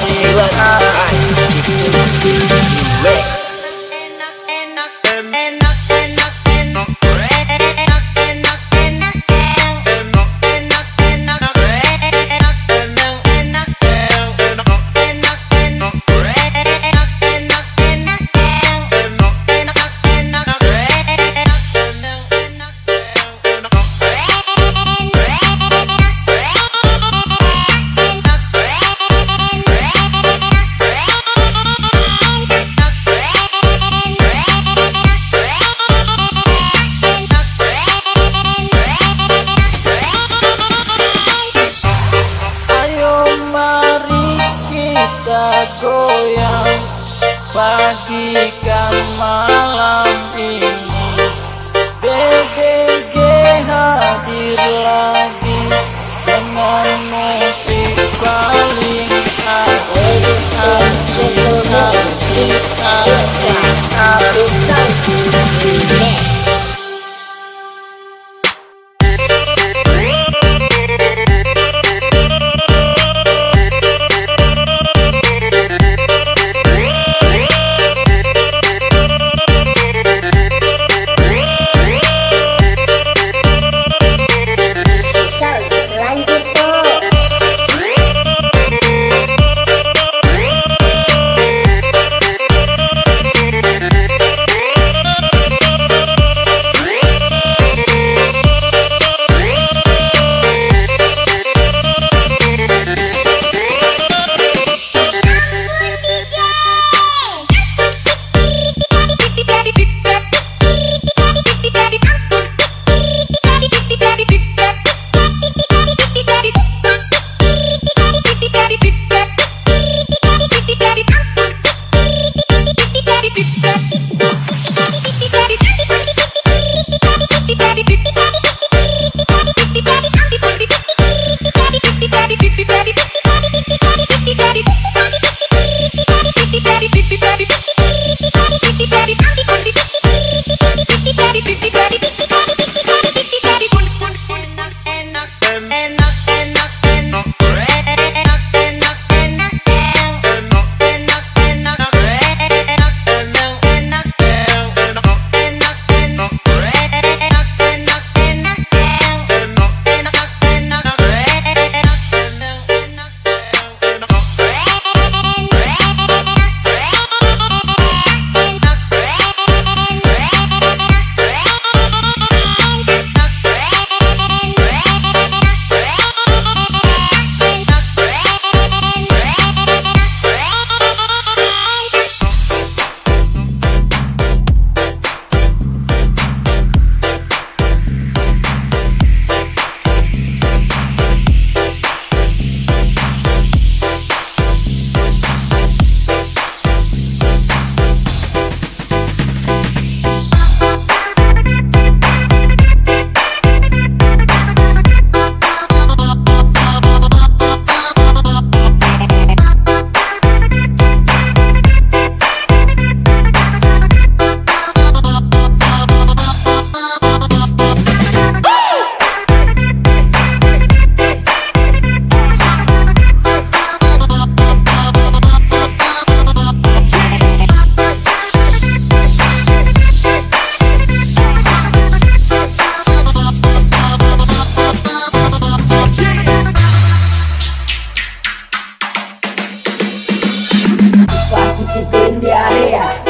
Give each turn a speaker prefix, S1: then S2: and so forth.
S1: Bos Iwan I yeah.